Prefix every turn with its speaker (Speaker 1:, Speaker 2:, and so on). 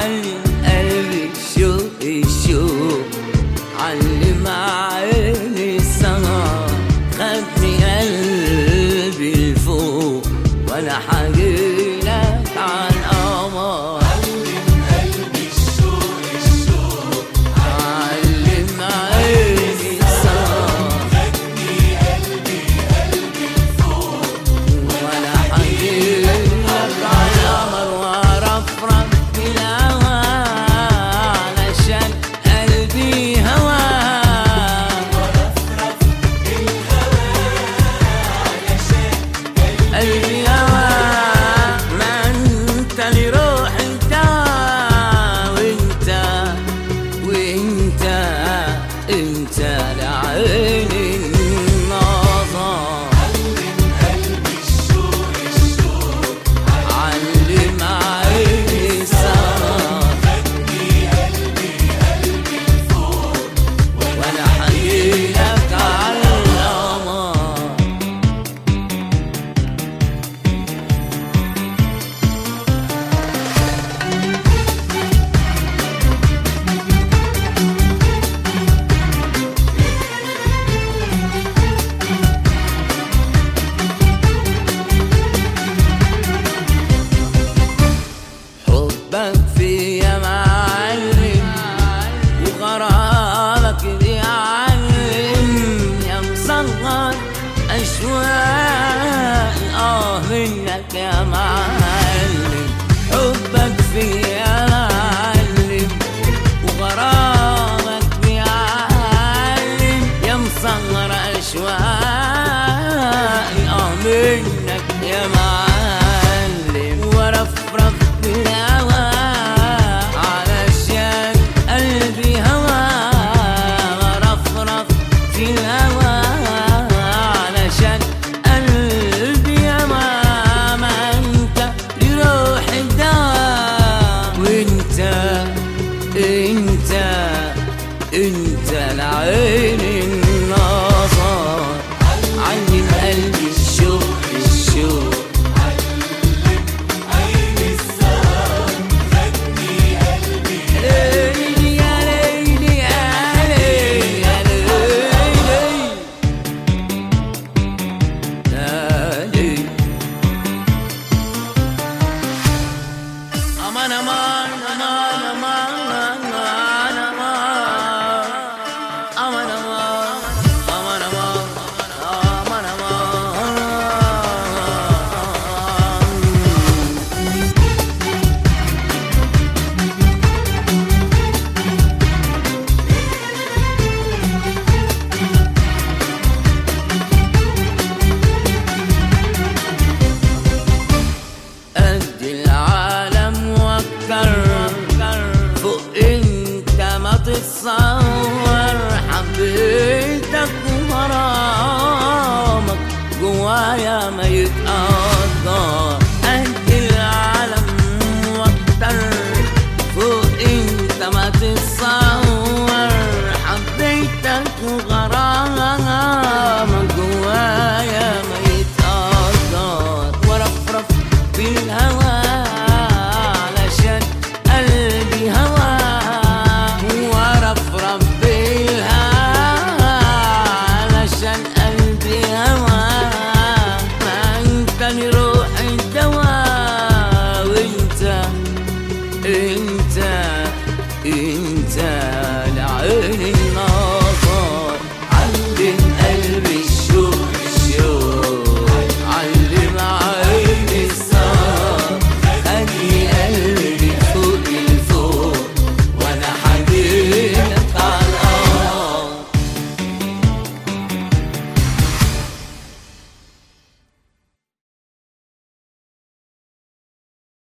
Speaker 1: 爱你。tell you حبك فيا معلم وغرامك بيعلم. يا مصغر أشواق آه منك يا معلم. انت انت العين na na na na na. وكر فوق انت ما تتصور حبيتك وغرامك جوايا ما يتقدر. قد فوق انت ما حبيتك وغرامك جوايا ما يتقدر. ورفرف في انت انت العين.